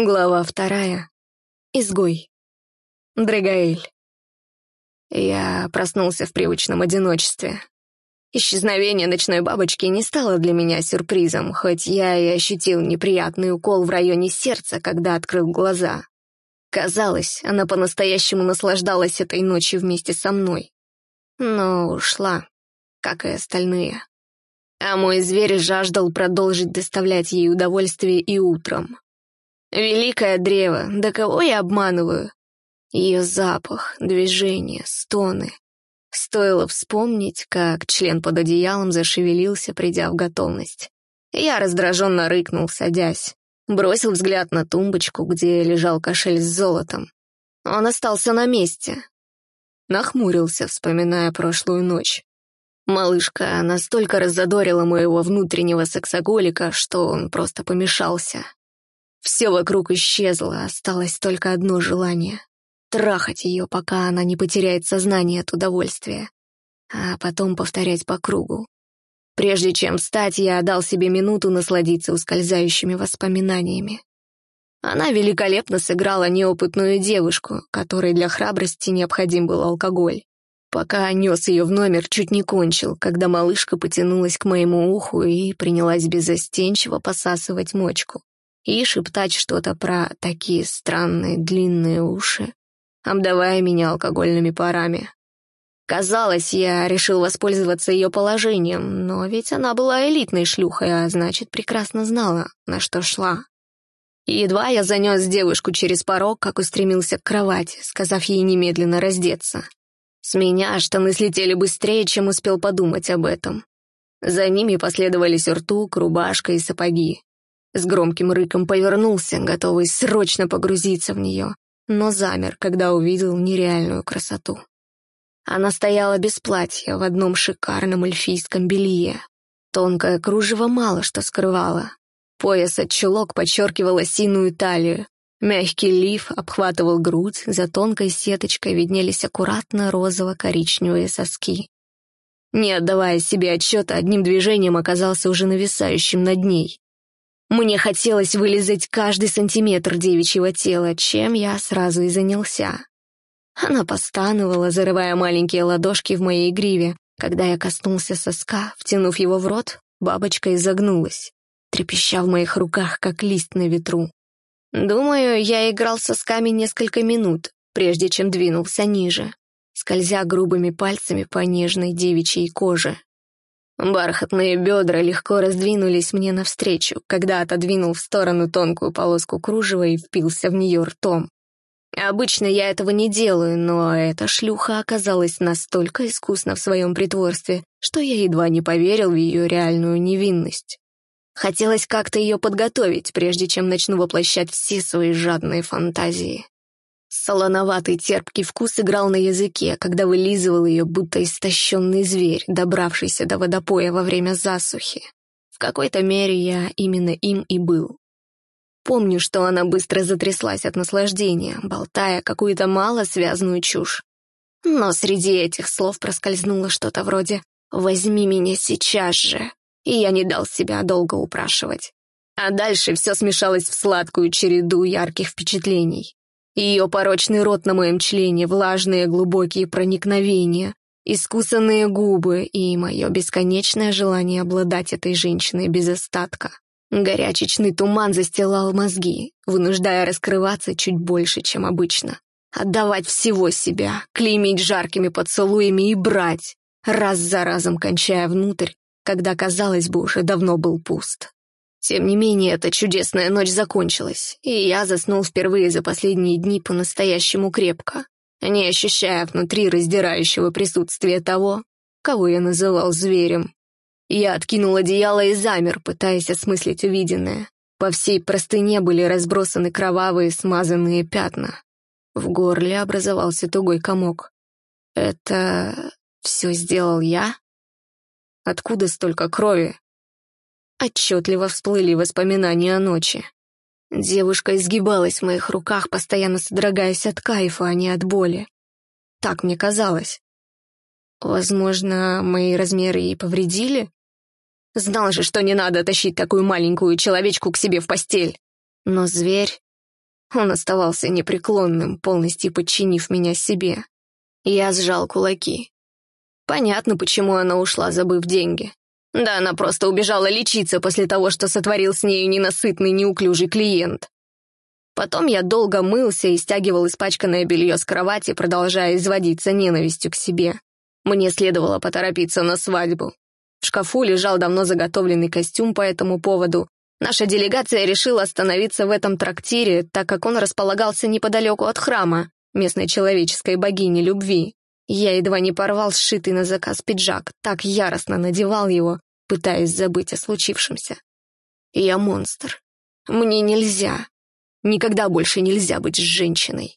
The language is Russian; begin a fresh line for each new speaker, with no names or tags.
Глава вторая. Изгой. Дрегаэль. Я проснулся в привычном одиночестве. Исчезновение ночной бабочки не стало для меня сюрпризом, хоть я и ощутил неприятный укол в районе сердца, когда открыл глаза. Казалось, она по-настоящему наслаждалась этой ночью вместе со мной. Но ушла, как и остальные. А мой зверь жаждал продолжить доставлять ей удовольствие и утром. Великое древо, да кого я обманываю? Ее запах, движение, стоны. Стоило вспомнить, как член под одеялом зашевелился, придя в готовность. Я раздраженно рыкнул, садясь. Бросил взгляд на тумбочку, где лежал кошель с золотом. Он остался на месте. Нахмурился, вспоминая прошлую ночь. Малышка настолько раззадорила моего внутреннего сексоголика, что он просто помешался. Все вокруг исчезло, осталось только одно желание — трахать ее, пока она не потеряет сознание от удовольствия, а потом повторять по кругу. Прежде чем встать, я дал себе минуту насладиться ускользающими воспоминаниями. Она великолепно сыграла неопытную девушку, которой для храбрости необходим был алкоголь. Пока нес ее в номер, чуть не кончил, когда малышка потянулась к моему уху и принялась безостенчиво посасывать мочку и шептать что-то про такие странные длинные уши, обдавая меня алкогольными парами. Казалось, я решил воспользоваться ее положением, но ведь она была элитной шлюхой, а значит, прекрасно знала, на что шла. Едва я занес девушку через порог, как устремился к кровати, сказав ей немедленно раздеться. С меня штаны слетели быстрее, чем успел подумать об этом. За ними последовали сюртук, рубашка и сапоги. С громким рыком повернулся, готовый срочно погрузиться в нее, но замер, когда увидел нереальную красоту. Она стояла без платья в одном шикарном эльфийском белье. Тонкое кружево мало что скрывало. Пояс от чулок подчеркивал осиную талию. Мягкий лиф обхватывал грудь, за тонкой сеточкой виднелись аккуратно розово-коричневые соски. Не отдавая себе отчета, одним движением оказался уже нависающим над ней. Мне хотелось вылезать каждый сантиметр девичьего тела, чем я сразу и занялся. Она постановала, зарывая маленькие ладошки в моей гриве. Когда я коснулся соска, втянув его в рот, бабочка изогнулась, трепеща в моих руках, как лист на ветру. Думаю, я играл сосками несколько минут, прежде чем двинулся ниже, скользя грубыми пальцами по нежной девичьей коже. Бархатные бедра легко раздвинулись мне навстречу, когда отодвинул в сторону тонкую полоску кружева и впился в нее ртом. Обычно я этого не делаю, но эта шлюха оказалась настолько искусна в своем притворстве, что я едва не поверил в ее реальную невинность. Хотелось как-то ее подготовить, прежде чем начну воплощать все свои жадные фантазии. Солоноватый терпкий вкус играл на языке, когда вылизывал ее, будто истощенный зверь, добравшийся до водопоя во время засухи. В какой-то мере я именно им и был. Помню, что она быстро затряслась от наслаждения, болтая какую-то мало связанную чушь. Но среди этих слов проскользнуло что-то вроде «возьми меня сейчас же», и я не дал себя долго упрашивать. А дальше все смешалось в сладкую череду ярких впечатлений. Ее порочный рот на моем члене, влажные глубокие проникновения, искусанные губы и мое бесконечное желание обладать этой женщиной без остатка. Горячечный туман застилал мозги, вынуждая раскрываться чуть больше, чем обычно. Отдавать всего себя, клеймить жаркими поцелуями и брать, раз за разом кончая внутрь, когда, казалось бы, уже давно был пуст. Тем не менее, эта чудесная ночь закончилась, и я заснул впервые за последние дни по-настоящему крепко, не ощущая внутри раздирающего присутствия того, кого я называл зверем. Я откинул одеяло и замер, пытаясь осмыслить увиденное. По всей простыне были разбросаны кровавые смазанные пятна. В горле образовался тугой комок. Это все сделал я? Откуда столько крови? Отчетливо всплыли воспоминания о ночи. Девушка изгибалась в моих руках, постоянно содрогаясь от кайфа, а не от боли. Так мне казалось. Возможно, мои размеры ей повредили? Знал же, что не надо тащить такую маленькую человечку к себе в постель. Но зверь... Он оставался непреклонным, полностью подчинив меня себе. Я сжал кулаки. Понятно, почему она ушла, забыв деньги. Да, она просто убежала лечиться после того, что сотворил с нею ненасытный, неуклюжий клиент. Потом я долго мылся и стягивал испачканное белье с кровати, продолжая изводиться ненавистью к себе. Мне следовало поторопиться на свадьбу. В шкафу лежал давно заготовленный костюм по этому поводу. Наша делегация решила остановиться в этом трактире, так как он располагался неподалеку от храма, местной человеческой богини любви. Я едва не порвал сшитый на заказ пиджак, так яростно надевал его, пытаясь забыть о случившемся. Я монстр. Мне нельзя. Никогда больше нельзя быть с женщиной.